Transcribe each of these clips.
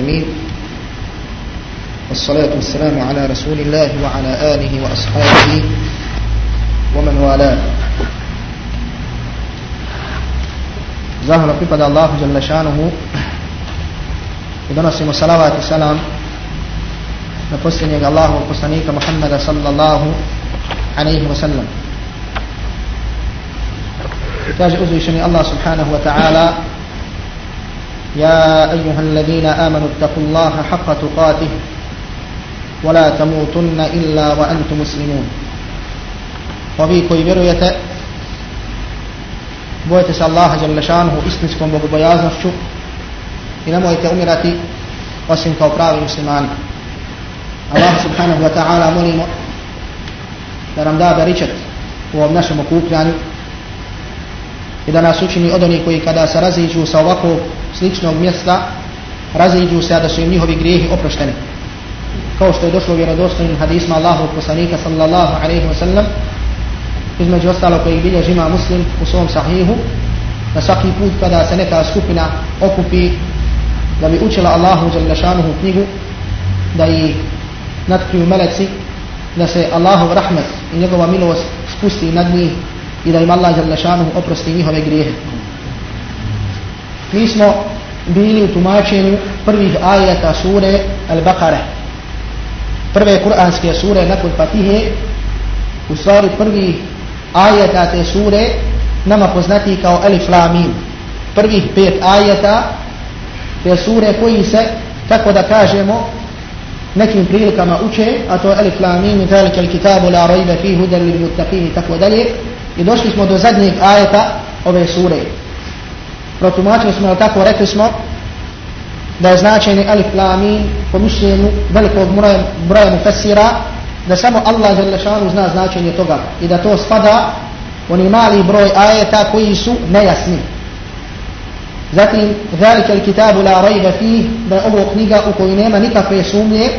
المسلمين. والصلاة والسلام على رسول الله وعلى آله وأصحابه ومن والاه. ظهر قبل الله جل شانه ودنس مسلوات السلام نفسني الله وقصنيك محمد صلى الله عليه وسلم تاج أزوشني الله سبحانه وتعالى يا أيها الذين آمنوا اتقوا الله حق تقاته ولا تموتن إلا وأنتم مسلمون. وفي كي برويته بويته سأل الله جل شانه إسنسكم بغو بيازن شو إلا مويته أمرتي وسن كوبراغ مسلمان. الله سبحانه وتعالى مني لرم دابا ريشت وابنشم كوكراني إذا ناسوشني أدني كي كدا سرزيجو سوقو sličnog mjesta raziđu se a da su im njihovi grijehi oprošteni. Kao što je došlo u vjerodostojnim hadisma Allahu poslanika sallallahu alaihi wa sallam između ostalo koji bilježi ima muslim u svom sahihu da svaki put kada se neka skupina okupi da bi učila Allahu šanuhu knjigu da i natkriju meleci da se Allahov rahmet i njegova milost spusti nad njih i da im Allah šanuhu oprosti njihove grijehe mi smo bili u tumačenju prvih ajata sure Al-Baqara prve kuranske sure nakon Fatihe u stvari prvih ajeta te sure nama poznati kao Alif Lamim prvih pet ajeta te sure koji se tako da kažemo nekim prilikama uče a to je Alif Lamim zalika al-kitabu la rayba fihi hudan lil muttaqin i tako dalje. I došli smo do zadnjeg ajeta ove sure protumačili smo tako rekli smo da je značenje Alif Lamim po mišljenju velikog broja, broja mufassira da samo Allah Đelešanu zna značenje toga i da to spada oni mali broj ajeta koji su nejasni. Zatim, ذلك الكتاب لا ريب فيه da je ovo knjiga u kojoj nema nikakve sumnje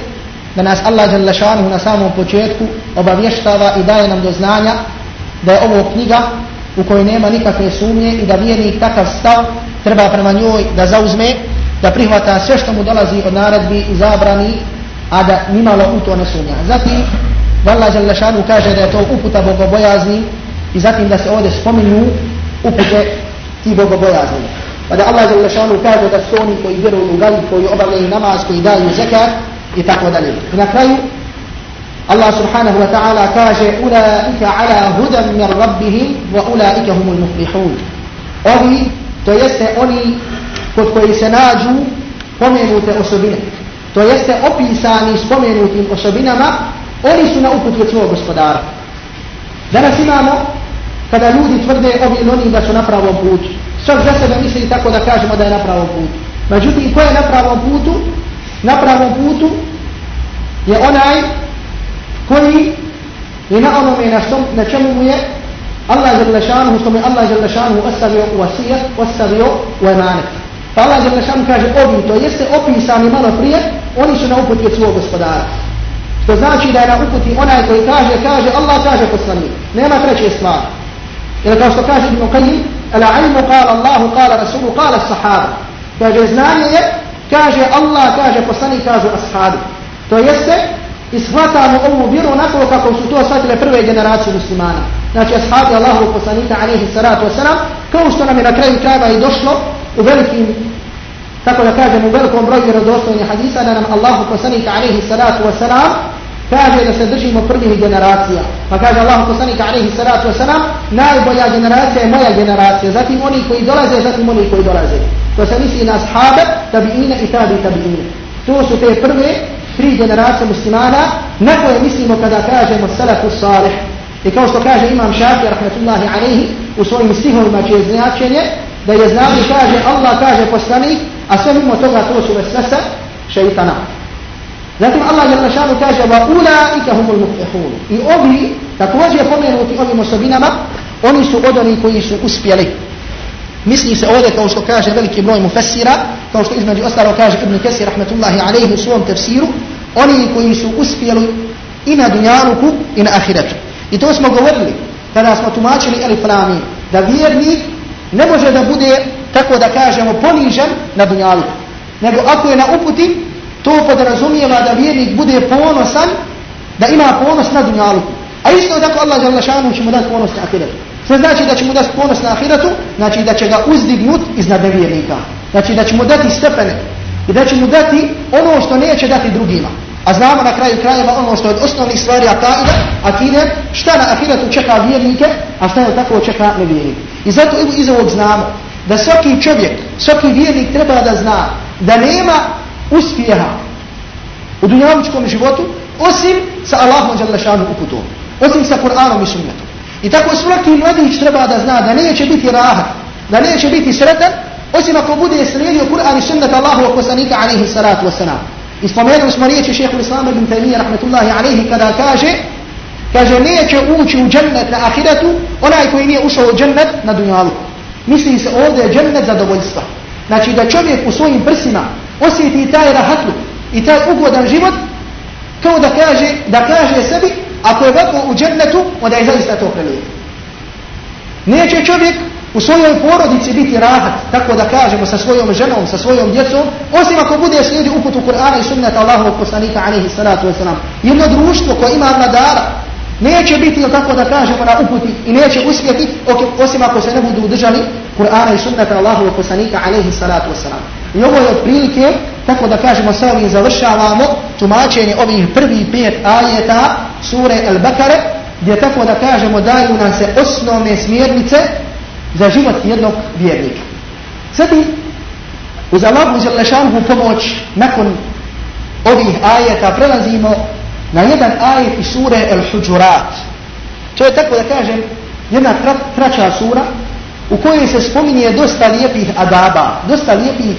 da nas Allah Đelešanu na samom početku obavještava i daje nam do znanja da je ovo knjiga u kojoj nema nikakve sumnje i da vjernik takav stav treba prema njoj da zauzme da prihvata sve što mu dolazi od naredbi i zabrani a da nimalo u to ne sumnja. Zatim, Allah Đalešanu kaže da je to uputa bogobojazni i zatim da se ovdje spominju upute ti bogobojazni. Pa da Allah Đalešanu kaže da su oni koji vjeruju u gajb, koji obavljaju namaz, koji daju zekat i tako dalje. I na kraju, Allah subhanahu wa ta'ala kaže Ulaika ala hudan min rabbihim wa ulaika humul muflihun. Ovi, to jeste oni kod koji se nađu pomenute osobine to jeste opisani spomenutim osobinama, oni su na uputu svog gospodara. Danas imamo, kada ljudi tvrde ovi oni da su na pravom putu, svak za sebe misli tako da kažemo da je na pravom putu. Međutim, ko je na pravom putu? Na pravom putu je onaj koji je na onome na, što, na čemu mu je Allah žele šanuhu, što mu je Allah žele šanuhu ostavio u vasijat, ostavio u emanet. Pa Allah Đelešanu kaže ovi, to jeste opisani malo prije, oni su na uputi od svog gospodara. Što znači da je na uputi onaj koji kaže, kaže, Allah kaže poslanik. Nema treće stvari. Jer kao što kaže Ibn Qayyim, ala ilmu kala Allahu, kala Rasulu, kala sahaba. Kaže, znanje je, kaže Allah, kaže poslanik, kažu ashabi. To jeste, ishvatamo ovu vjeru onako kako su to shvatile prve generacije muslimana. Znači, ashabi Allahu poslanika, alaihi salatu wasalam, kao što nam je na kraju krajeva i došlo, u velikim, tako da kažem, u velikom broju vjerodostojnih hadisa da nam Allahu poslanik alaihi salatu wasalam kaže da se držimo prvih generacija. Pa kaže Allahu poslanik alaihi salatu wasalam najbolja generacija je moja generacija. Zatim oni koji dolaze, zatim oni koji dolaze. To se misli na ashabe, tabiine i tabi tabiine. To su te prve tri generacije muslimana na koje mislimo kada kažemo salatu salih. I kao što kaže imam Šafi, rahmetullahi alaihi, u svojim stihovima čije značenje, da je znanje kaže Allah kaže poslanik, a sve mimo toga to su vesvese šeitana. Zatim Allah je našanu kaže wa ulaika humul muflihun. I ovi također pomenuti ovim osobinama, oni su od oni koji su uspjeli. Misli se ovdje kao što kaže veliki broj mufessira, kao što između ostalo kaže Ibn Kesir rahmetullahi alaihi u svom tefsiru, oni koji su uspjeli i na dunjaluku i na ahiretu. I to smo govorili kada smo tumačili Elif Lami, da vjernik ne može da bude, tako da kažemo, ponižen na dunjalu. nego ako je na uputi, to podrazumijeva da vjernik bude ponosan, da ima ponos na dunjaluku. A isto tako Allah Đalešanu će mu dati ponos na ahiretu. Što znači da će mu dati ponos na ahiretu? Znači da će ga uzdignut iznad nevjernika. Znači da će mu dati stepene. I da će mu dati ono što neće dati drugima. A znamo na kraju krajeva ono što je od osnovnih stvari akaida, akide, šta na ahiretu čeka vjernike, a šta je tako čeka nevjernike. I zato iz ovog znamo da svaki čovjek, svaki vjernik treba da zna da nema uspjeha u dunjavučkom životu osim sa Allahom uputom. Osim sa Kur'anom i sunnetom. I tako svaki mladić treba da zna da neće biti rahat, da neće biti sretan, osim ako bude slijedio Kur'an i sunnet Allahu poslanika alaihi salatu wasalam. I spomenuli smo riječi šehehu Islama ibn Taymiyyah rahmetullahi alaihi kada kaže kaže neće ući u džennet na ahiretu onaj koji nije ušao u džennet na dunjalu. Misli se ovdje džennet zadovoljstva. Znači da čovjek u svojim prsima osjeti taj rahatluk i taj ugodan život kao da kaže, da kaže sebi ako je ovako u džennetu onda je zaista to prelijepo. Neće čovjek u svojoj porodici biti rahat, tako da kažemo, sa svojom ženom, sa svojom djecom, osim ako bude slijedi uputu Kur'ana i sunnata Allahovog poslanika, alaihi salatu wasalam. Jedno društvo koje ima nadara, neće biti, tako da kažemo, na uputi i neće uspjeti, osim ako se ne budu držali Kur'ana i sunnata Allahovog poslanika, alaihi salatu wasalam. I ovo je od prilike, tako da kažemo, sa ovim završavamo tumačenje ovih prvih pet ajeta sure Al-Bakare, gdje tako da kažemo daju nam se osnovne smjernice za život jednog vjernika. Zatim, uz Allahu Želešanhu pomoć nakon ovih ajeta prelazimo na jedan ajet iz sure El-Huđurat. To je tako da kažem jedna kraća sura u kojoj se spominje dosta lijepih adaba, dosta lijepih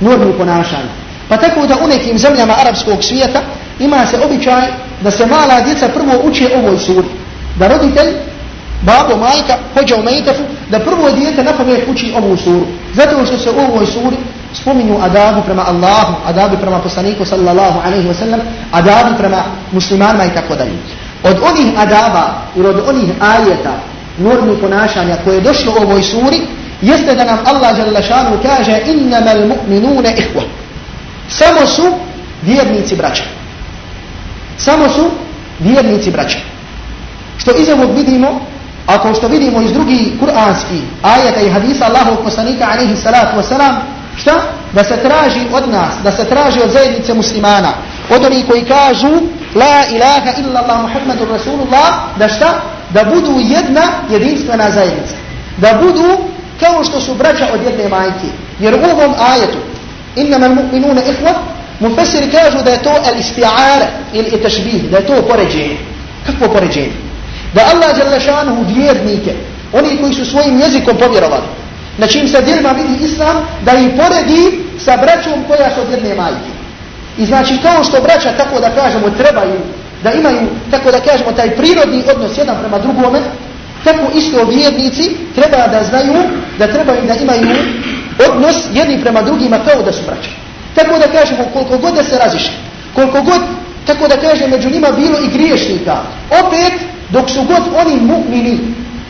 normi ponašanja. Pa tako da u nekim zemljama arapskog svijeta ima se običaj da se mala djeca prvo uče ovoj suri. Da roditelj babo, majka, hođa u mejtefu, da prvo dijete na pamet uči ovu suru. Zato što se u ovoj suri spominju adabi prema Allahu, adabi prema poslaniku sallallahu alaihi wasallam, adabi prema muslimanima i tako dalje. Od onih adaba ili od onih ajeta, normi ponašanja koje je došlo u ovoj suri, jeste da nam Allah šanu kaže innama mu'minune ihwa. Samo su vjernici braća. Samo su vjernici braća. Što iz ovog vidimo a kao što vidimo iz drugih kuranskih ajeta i hadisa Allahovog poslanika alaihi salatu wasalam, šta? Da se traži od nas, da se traži od zajednice muslimana, od onih koji kažu La ilaha illa Allah Muhammadur Rasulullah, da šta? Da budu jedna jedinstvena zajednica. Da budu kao što su braća od jedne majke. Jer u ovom ajetu, innama mu'minuna ihva, mufesiri kažu da je to al-isti'ara ili tashbih, da je to poređenje. Kakvo poređenje? da Allah Đalešanuhu vjernike, oni koji su svojim jezikom povjerovali, na čim se djelima vidi Islam, da ih poredi sa braćom koja su od jedne majke. I znači kao što braća, tako da kažemo, trebaju da imaju, tako da kažemo, taj prirodni odnos jedan prema drugome, tako isto vjernici treba da znaju da trebaju da imaju odnos jedni prema drugima kao da su braća. Tako da kažemo, koliko god da se razišli, koliko god, tako da kažemo, među njima bilo i griješnika, opet dok su god oni mu'mini,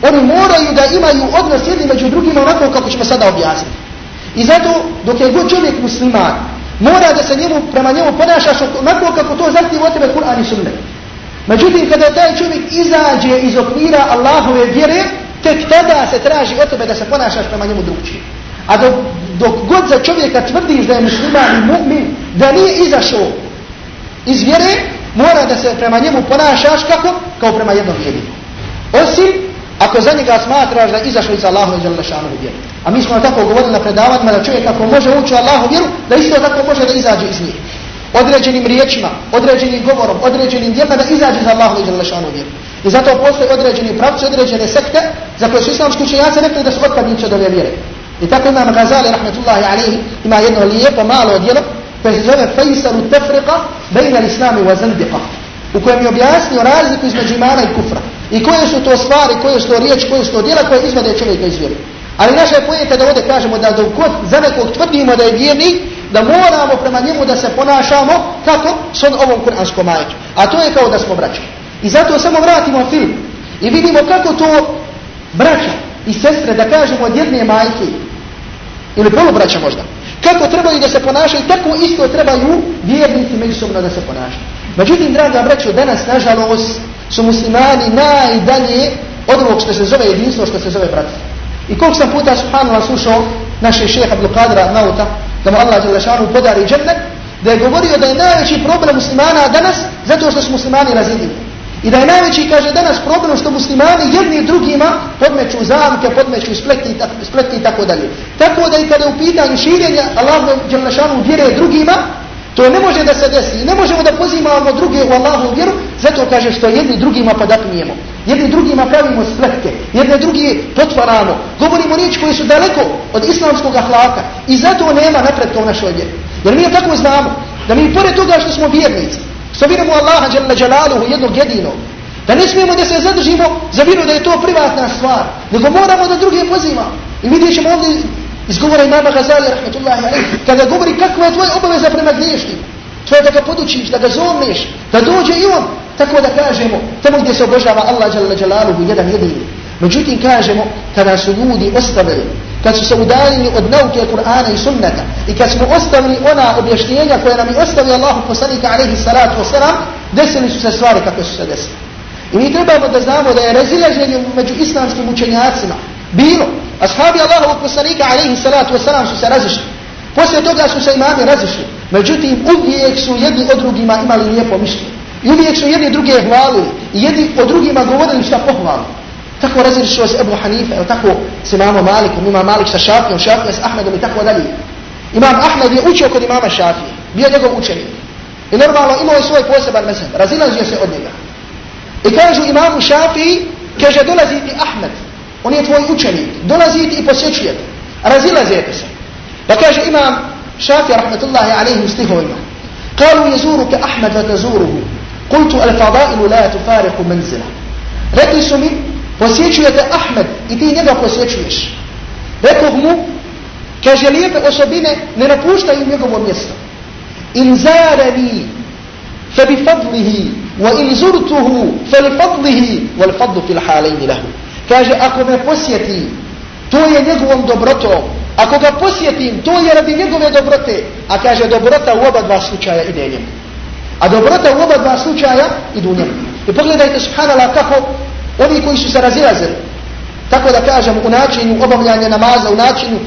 oni moraju da imaju odnos jedni među drugima onako kako ćemo sada objasniti. I zato dok je god čovjek musliman, mora da se njemu, prema njemu ponašaš onako kako to zahtije od tebe Kur'an i sunnet. Međutim, kada taj čovjek izađe iz okvira Allahove vjere, tek tada se traži od tebe da se ponašaš prema njemu drugčije. A dok, dok god za čovjeka tvrdiš da je musliman i mu'min, da nije izašao iz vjere, mora da se prema njemu ponašaš kako? Kao prema jednom vjerniku. Osim ako za njega smatraš da izašao iz Allahu i Đalešanu vjeru. A mi smo tako govorili na predavanjima da čovjek ako može ući u Allahu vjeru, da isto tako može da izađe iz njih. Određenim riječima, određenim govorom, određenim djelima da izađe iz Allahu i Đalešanu vjeru. I zato postoje određeni pravci, određene sekte za koje su islamski učenjaci rekli da su otpadnice od ove vjere. I tako imam Gazali, rahmetullahi alihi, ima jedno lijepo malo djelo koje se zove Fejsalu tefriqa bejna islami wa zandiqa u kojem je objasnio razliku između imana i kufra. I koje su to stvari, koje su to riječi, koje su to djela koje izvode čovjeka iz vjeri. Ali naša je pojeta da ovdje kažemo da dok god za nekog tvrdimo da je vjernik, da moramo prema njemu da se ponašamo kako s on ovom kuranskom ajetu. A to je kao da smo braća. I zato samo vratimo film i vidimo kako to braća i sestre, da kažemo od jedne majke ili polubraća možda, kako trebaju da se ponašaju, tako isto trebaju vjernici međusobno da se ponašaju. Međutim, draga braćo, danas, nažalost, su muslimani najdalje od ovog što se zove jedinstvo, što se zove bratstvo. I koliko sam puta, subhanallah, slušao naše šeha Abdul Qadra Nauta, da mu Allah Đelešanu podari džennet, da je govorio da je najveći problem muslimana danas zato što su muslimani razjedini. I da je najveći, kaže, danas problem što muslimani jedni drugima podmeću zamke, podmeću spletke i, spletke i tako dalje. Tako da i kada je u pitanju širenja Allahu Đelešanu vjere drugima, to ne može da se desi. Ne možemo da pozivamo druge u Allahu vjeru, zato kaže što jedni drugima podapnijemo. Jedni drugima pravimo spletke, jedne drugi potvaramo. Govorimo riječi koje su daleko od islamskog ahlaka i zato nema napretka u našoj vjeri. Jer mi je tako znamo da mi pored toga što smo vjernici, što vjerujemo Allaha dželle džalaluhu jednog jedinog, da ne smijemo da se zadržimo za vjeru da je to privatna stvar, nego moramo da druge pozivamo. I vidjet ćemo ovdje izgovora imama Gazali, rahmetullahi alaih, kada govori kakva je tvoja obaveza prema griješniku. To je da ga podučiš, da ga zovneš, da dođe i on, tako da kažemo, tamo gdje se obožava Allah dželle džalaluhu jedan jedini. Međutim, kažemo, kada su ljudi ostavili kad su se udaljili od nauke Kur'ana i sunnata i kad smo ostavili ona objašnjenja koje nam je ostavio Allahu poslanika alaihi salatu wasalam, desili su se stvari kako su se desili. I mi trebamo da znamo da je razilaženje među islamskim učenjacima bilo. Ashabi Allahovog poslanika alaihi salatu wasalam su se razišli. Poslije toga su se imami razišli. Međutim, uvijek su jedni od drugima imali lijepo mišljenje. I uvijek su jedni druge hvalili. I jedni od drugima govorili šta pohvalu. تقوى رزير الشوز أبو حنيفة أو تقوى سمام مالك إمام مالك شافي وشافي اس أحمد امي تقوى دلي إمام أحمد يؤتي وكد إمام الشافي بيه دقو أوتي الاربع الله امو يسوى يكوى سبا المسهب رزيلا زي يسوى ادنيا إكاجو إمام شافي كجدو لزيت أحمد. وني يتوى أوتي دو لزيت اي بسيتشي رزيلا زي يتسى وكاجو إمام شافي رحمة الله عليه مستهو قالوا يزورك أحمد فتزوره. قلت الفضائل لا تفارق منزله. رجل سمي posjećujete Ahmed i ti njega posjećuješ. Rekao mu, kaže lijepe osobine ne napuštaju njegovo mjesto. In zarani fa bi fadlihi wa in zurtuhu fa li fadlihi wal fadlu fil halaini lahu. Kaže ako me posjeti, to je njegovom dobrotom. Ako ga posjetim, to je radi njegove dobrote. A kaže dobrota u oba dva slučaja ide njemu. A dobrota u oba dva slučaja idu njemu. I pogledajte subhanallah kako Oni koji su se razilazili, tako da kažem, u načinu obavljanja namaza, u načinu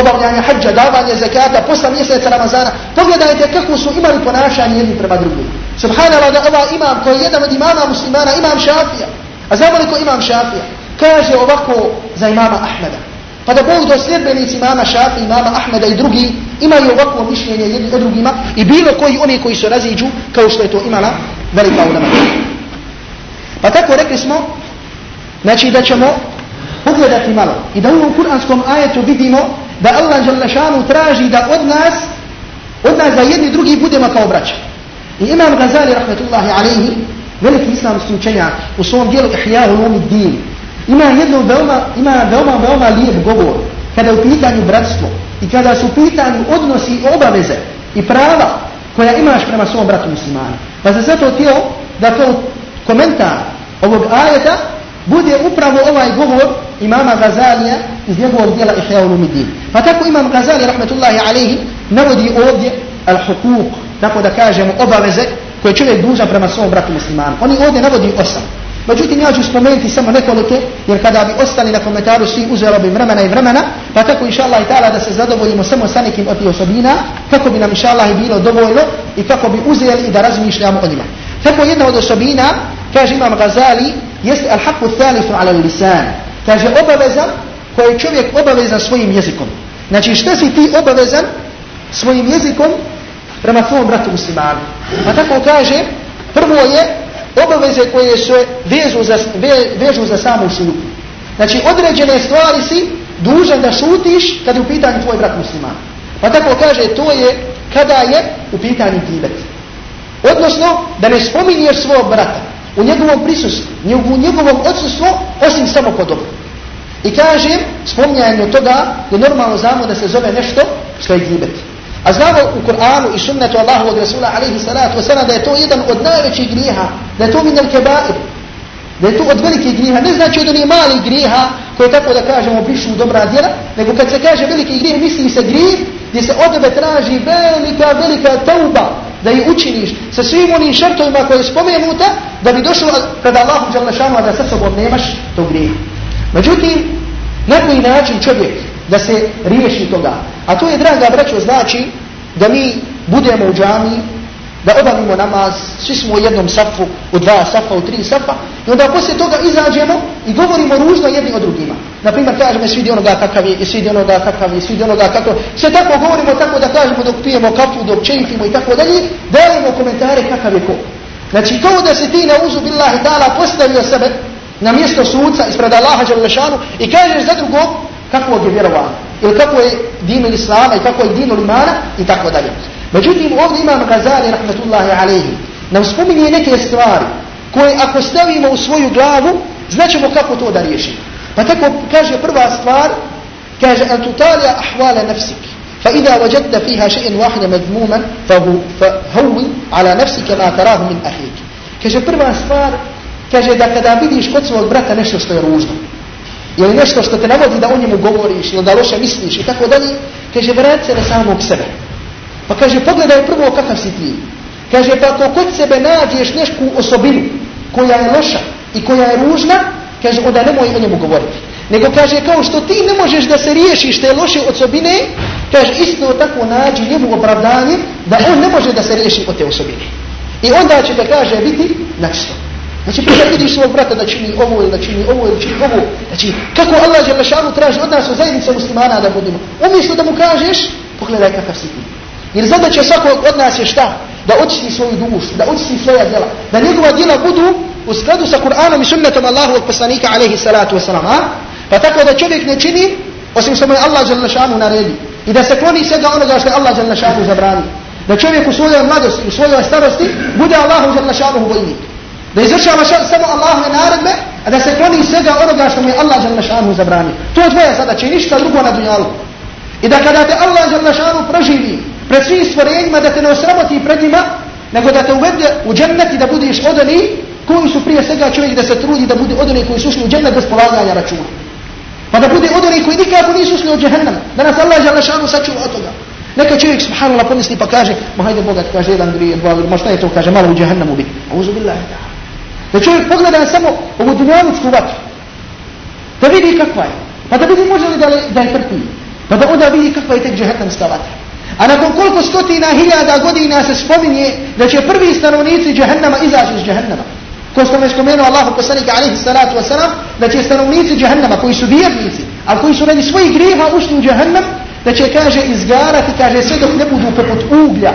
obavljanja hađa, davanja zakata, posla mjeseca Ramazana, pogledajte kako su imali ponašanje jedni prema drugim. Subhanallah da ova imam koji je jedan od imama muslimana, imam šafija, a znamo li ko imam šafija? Kaže ovako za imama Ahmeda. Pa da Bog do sljedbenici imama Šafi, imama Ahmeda i drugi imaju ovakvo mišljenje jedni od drugima i bilo koji oni koji su raziđu kao što je to imala velika ulema. Pa tako rekli smo, znači da ćemo pogledati malo i da u ovom kuranskom ajetu vidimo da Allah Đalešanu traži da od nas, od nas da jedni drugi budemo kao braća. I Imam Gazali, rahmetullahi alaihi, veliki islamski učenjak u svom dijelu Ihya ulumi din, ima jedno veoma, ima veoma, veoma lijep govor kada je u pitanju bratstvo i kada su pitanju odnosi i obaveze i prava koja imaš prema svom bratu muslimanu. Pa se zato htio da kao komentar ovog ajeta bude upravo ovaj govor imama Gazalija iz njegovog dijela Ihya ulumidin. Pa tako imam Gazali rahmetullahi alaihi navodi ovdje al-hukuk, tako da kažemo obaveze koje čovjek dužan prema svom bratu muslimanu. Oni ovdje navodi osam. Međutim, ja ću spomenuti samo nekoliko, jer kada bi ostali na komentaru svi uzelo bi vremena i vremena, pa tako inša Allah i ta'ala da se zadovoljimo samo sa nekim od tih osobina, kako bi nam inša Allah bilo dovoljno i kako bi uzeli i da razmišljamo o njima. Tako jedna od osobina kaže imam Gazali, jeste al-haqqu thalithu ala lisan. Kaže obavezan koji je čovjek obavezan svojim jezikom. Znači šta si ti obavezan svojim jezikom prema svom bratu muslimanu. Pa tako kaže, prvo je obaveze koje se vežu za, ve, vežu za samu šutu. Znači određene stvari si dužan da šutiš kada je u pitanju tvoj brat musliman. Pa tako kaže, to je kada je u pitanju gibet. Odnosno, da ne spominješ svog brata u njegovom prisustvu, u njegovom odsustvu, osim samo po dobro. I kažem, spomnjanje toga je normalno znamo da se zove nešto što je gibet. A znamo u Kur'anu i sunnetu Allahovog Rasula alaihi salatu wasalam da je to jedan od najvećih grijeha, da je to min al-kebair, da je to od velikih grijeha. Ne znači od onih malih grijeha koje tako da kažemo brišu dobra djela, nego kad se kaže veliki grijeh misli se grijeh gdje se od tebe traži velika, velika tauba da je učiniš sa svim onim šartovima koje je spomenuta da bi došlo pred Allahom Đalešanu, a da sa sobom nemaš to grije. Međutim, na koji način čovjek da se riješi toga? A to je, draga braćo, znači da mi budemo u džami, da obavimo namaz, svi smo u jednom safu, u dva safa, u tri safa, i onda poslije toga izađemo i govorimo ružno jedni o drugima. Naprimjer, kažemo svidi onoga kakav je, i svidi onoga kakav je, svidi onoga kakav Sve tako govorimo tako da kažemo dok pijemo kafu, dok čeifimo i tako dalje, dajemo komentare kakav je ko. Znači, kao da se ti na uzu billahi ta'ala postavio sebe na mjesto suca ispred Allaha Đalešanu i kažeš za drugog kako je vjerovanje, ili kako je dinu Islama i kako je dinu imana i tako dalje. Međutim, ovdje imam Gazali, rahmetullahi alaihi, nam spominje neke stvari koje ako stavimo u svoju glavu, znaćemo kako to da riješimo. Pa tako kaže prva stvar, kaže an tutalija ahvala nafsik. فإذا وجدت فيها شيء واحد مذموما فهون على نفسك ما تراه من أخيك kaže prva stvar kaže da kada vidiš kod svog brata nešto što je ružno ili nešto što te navodi da o njemu govoriš ili da loše misliš i tako dalje kaže vrat se na samog sebe pa kaže pogledaj prvo kakav si ti kaže pa ako kod sebe nađeš nešku osobinu koja je loša i koja je ružna kaže onda nemoj o njemu govoriti nego kaže kao što ti ne možeš da se riješiš te loše osobine kaže isto tako nađi njemu opravdanje da on ne može da se riješi od te osobine i onda će da kaže biti nešto Znači, prije vidiš svog brata da čini ovo ili da čini ovo ili čini ovo. Znači, kako Allah Đelešanu traži od nas u zajednice muslimana da budemo. Umjesto da mu kažeš, pogledaj kakav si ti. Jer zadaća svakog od nas je šta? Da očisti svoju dušu, da očisti svoja djela. Da njegova djela budu u skladu sa Kur'anom i sunnetom Allahovog poslanika alaihi salatu wasalam. Pa tako da čovjek ne čini, osim što mu je Allah Đelešanu naredi. I da se kloni svega onoga što je Allah Đelešanu zabrani. Da čovjek u svojoj mladosti, u svojoj starosti bude Allahu Đelešanu bojnik. Da izvršava samo Allahove naredbe, a da se kloni svega onoga što mu je Allah Đalešanu zabranio. To je tvoja zadaća i ništa drugo na dunjalu. I da kada te Allah Đalešanu proživi pred svim stvorenjima, da te ne osramoti pred njima, nego da te uvede u džennet i da budiš od onih koji su prije svega čovjek da se trudi da bude od onih koji su ušli u džennet bez polaganja računa. Pa da bude od onih koji nikako nisu ušli u džehennem. Da nas Allah Đalešanu sačuva od toga. Neka čovjek subhanallah pomisli pa kaže, ma hajde bogat, kaže jedan, dvije, dva, ma šta je to, kaže, malo u džehennemu bi. Auzu billahi ta'ala. Da čovjek pogleda samo ovu dunjalučku vatru. Da vidi kakva je. Pa da vidi može li da, da je trpi. Pa da onda vidi kakva je tek džehennemska vatra. A nakon koliko stotina hiljada godina se spominje da će prvi stanovnici džehennema izaći iz džehennema. Ko što me spomenuo Allahu poslanika alaihi salatu wasalam, da će stanovnici džehennema koji su vjernici, a koji su radi svojih grijeha ušli u džehennem, da će, kaže, izgarati, kaže, sve dok ne budu poput uglja.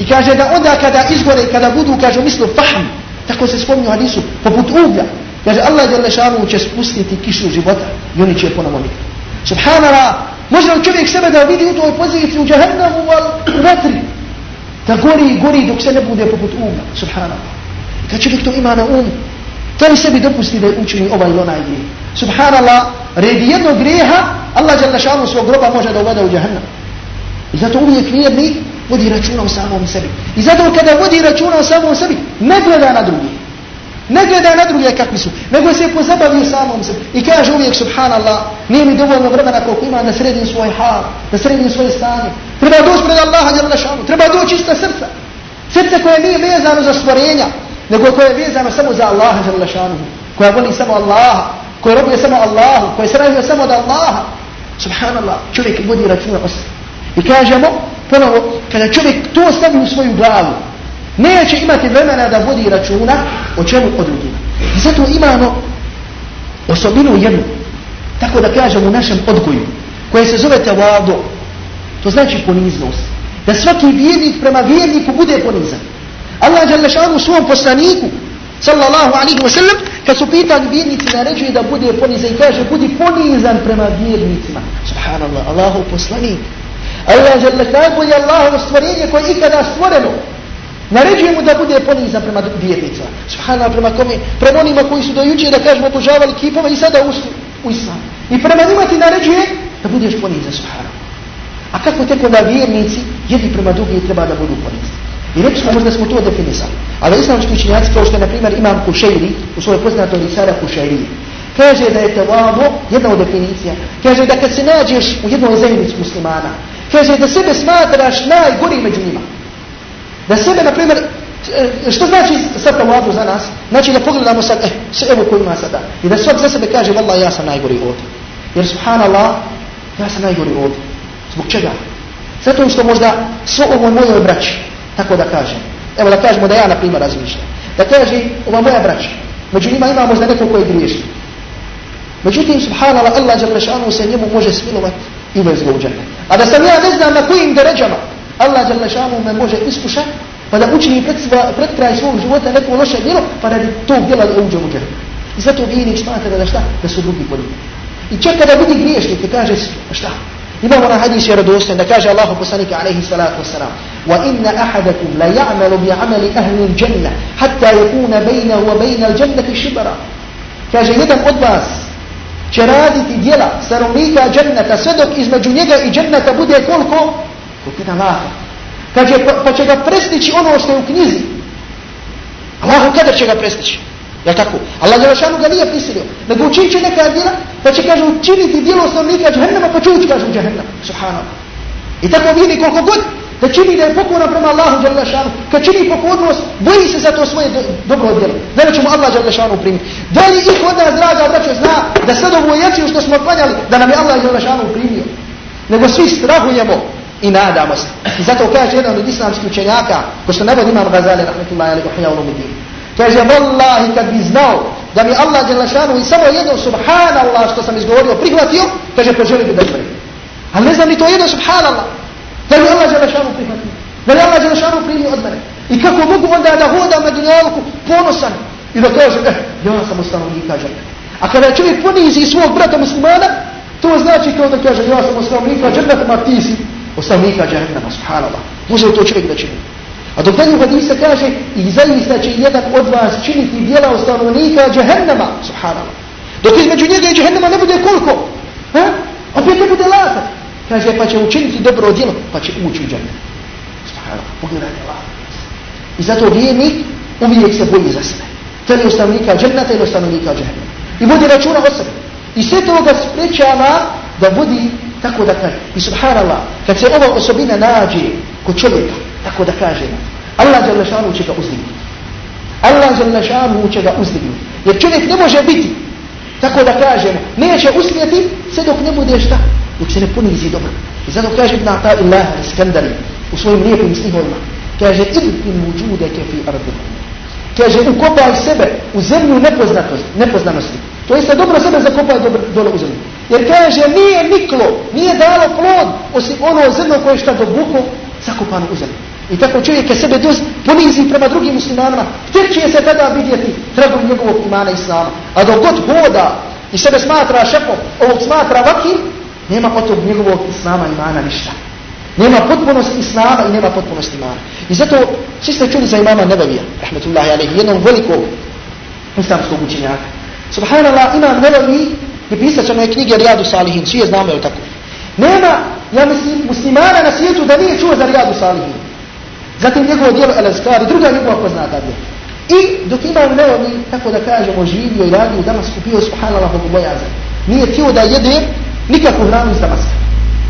I kaže da onda kada izgore, kada budu, kaže, mislu fahm, tako se spominju hadisu, poput uglja. Kaže, Allah Đalešanu će spustiti kišu života i oni će ponovo nikti. Subhanallah, može li čovjek sebe da vidi u toj poziciji u džahennamu, u vatri, da gori i gori dok se ne bude poput uglja. Subhanallah. Kad čovjek to ima na umu, to li sebi dopusti da učini ovaj ili onaj grijeh. Subhanallah, redi jednog grijeha, Allah Đalešanu svog groba može da uvede u džahennam. I zato uvijek vjernik vodi računa o samom sebi. I zato kada vodi računa o samom sebi, ne gleda na drugi. Ne gleda na druge kakvi su, nego se pozabavi samom sebi. I kaže uvijek, subhanallah, nije mi dovoljno vremena koliko ima da sredim svoj hal, da sredim svoje stanje. Treba doći pred Allaha treba doći ista srca. Srce koje nije vezano za stvorenja, nego koje je vezano samo za Allaha. Koja voli samo Allaha, koja robuje samo Allahu, koja se razvija samo od Allaha. Subhanallah, čovjek vodi računa o. I kažemo, ponovo, kada čovjek to stavi u svoju glavu, neće imati vremena da vodi računa o čemu od drugima. I zato imamo osobinu jednu, tako da kažemo u našem odgoju, koje se zove tevado, to znači poniznost. Da svaki vjernik prema vjerniku bude ponizan. Allah Đalešanu svom poslaniku, sallallahu alaihi wa sallam, kad su pitali vjernici, naređuje da bude ponizan i kaže, budi ponizan prema vjernicima. Subhanallah, Allahu poslanik, Allah žele najbolje Allahovo stvorenje koje je ikada stvoreno. Naređuje mu da bude ponizan prema vjernicama. Subhanallah, prema kome? Prema onima koji su dojuče da kažemo obožavali kipove i sada ušli u islam. I prema njima ti naređuje da budeš ponizan, subhanallah. A kako tek onda vjernici jedni prema drugi treba da budu ponizni? I rekli smo možda smo to definisali. Ali islamski učinjaci kao što je na primjer imam Kušejri u svojoj poznatoj risara Kušejrije. Kaže da je tevavo jedna od definicija. Kaže da kad se nađeš u jednoj zajednici muslimana, Kaže da sebe smatraš najgori među njima. Da sebe, na primjer, što znači sad vladu za nas? Znači da pogledamo sad, eh, sve evo ko ima sada. I da svak za sebe kaže, vallah, ja sam najgori ovdje. Jer subhanallah, ja sam najgori ovdje. Zbog čega? Zato što možda svo ovo moje braći, tako da kažem. Evo da kažemo da ja na primjer razmišljam. Da kaže, ova moja braća, među njima ima možda neko koji griješi. Međutim, subhanallah, Allah Đalešanu se njemu može smilovati i uvez ga u džennet. A da sam ja ne znam na kojim deređama Allah Đalešanu me može iskušati, pa da učini pred, sva, pred kraj svog života neko loše djelo, pa da tog djela da uđe u džennet. I zato vijenić smatra da šta? Da su drugi bolji. I čak kada vidi griješnik i kaže, šta? Imamo na hadisi vjerodostojno da kaže Allahu poslanika alejhi salatu vesselam: "Wa inna ahadakum la ya'malu bi 'amali ahli al-jannah hatta yakuna baynahu wa bayna al-jannati shibra." Kaže jedan od vas će raditi djela stanovnika dženneta sve dok između njega i dženneta bude koliko? Koliko jedan laha. Kaže pa, pa će ga prestići ono što je u knjizi. Allahu kada će ga prestići? Jel tako? Allah Đelešanu ga nije prisilio. Nego učinit će neka djela, pa će, kaže, učiniti djelo stanovnika džahennama, pa će ući, kaže, u džahennam. Subhanallah. I tako vidi koliko god da čini da je pokoran prema Allahu Đelešanu, kad čini pokornost, boji se za to svoje do, dobro djelo. Da li ćemo Allah Đelešanu primiti. Da li ih od nas, draga braćo, zna da sad ovu jaciju što smo klanjali, da nam je Allah Đelešanu primio. Nego svi strahujemo i nadamo se. I zato kaže jedan od islamskih učenjaka, ko što navod imam Gazali, rahmetullahi alaihi wa hijavnu Kaže, vallahi, kad bi znao da mi Allah Đelešanu i samo jedno subhanallah što sam izgovorio prihvatio, kaže, poželio bi da smrti. Ali ne znam ni to jedno subhanallah. Da li Allah Đelešanu prihvatio? Da li Allah Đelešanu primio od mene? I kako mogu onda da hodam na dunjalku ponosan i da kaže, eh, ja sam ustanovnika dženneta. A kada čovjek ponizi svog brata muslimana, to znači kao da kaže, ja sam ustanovnika dženneta, ma ti si ustanovnika dženneta, subhanallah. Može to čovjek da čini? A dok dalje hadisa kaže i zaista će jedan od vas činiti dijela od stanovnika džehennama, subhanallah. Dok između njega i džehennama ne bude koliko? Ha? Opet ne bude lata. Kaže pa će učiniti dobro djelo, pa će ući u džehennem. Subhanallah, pogledajte Allah. I zato vijenik uvijek se boji za sebe. To je stanovnika džennata ili stanovnika džehennama. I vodi računa o sebi. I sve to ga sprečava da budi tako da kaže. I subhanallah, kad se ova osobina nađe kod čovjeka, tako da kažemo. Allah Đalešanu će ga uzdignuti. Allah Đalešanu će ga uzdignuti. Jer čovjek ne može biti, tako da kažemo, neće uspjeti sve dok ne bude šta, dok se ne ponizi dobro. I zato kaže Ibn Ata Allah Iskandari u svojim lijepim stihovima, kaže idin fi ardikum. Kaže ukopaj sebe u zemlju nepoznanosti. To jeste dobro sebe zakopaj dobro, dole u zemlju. Jer kaže nije niklo, nije dalo plod osim ono zrno koje je šta do buku zakopano u zemlju. I tako čovjek je sebe doz ponizi prema drugim muslimanima, tek će se tada vidjeti tragovi njegovog imana islama. A dok god hoda i sebe smatra šefom, ovog smatra vakim, nema od njegovog islama imana ništa. Nema potpunost islama i nema potpunost imana. I zato svi ste čuli za imama Nebavija, rahmetullahi alaihi, jednom velikog islamskog učenjaka. Subhanallah, imam Nebavi je pisat ćemo je knjige Rijadu Salihin, svi je znamo je tako. Nema, ja mislim, muslimana na svijetu da nije čuo za Rijadu Salihin. Zatim njegovo dijelo El-Azkar i druga njegova poznata djela. I dok imam Neovi, tako da kažemo, živio i radio u Damasku, bio subhanallah bogobojazan. Nije htio da jede nikakvu hranu iz Damaska.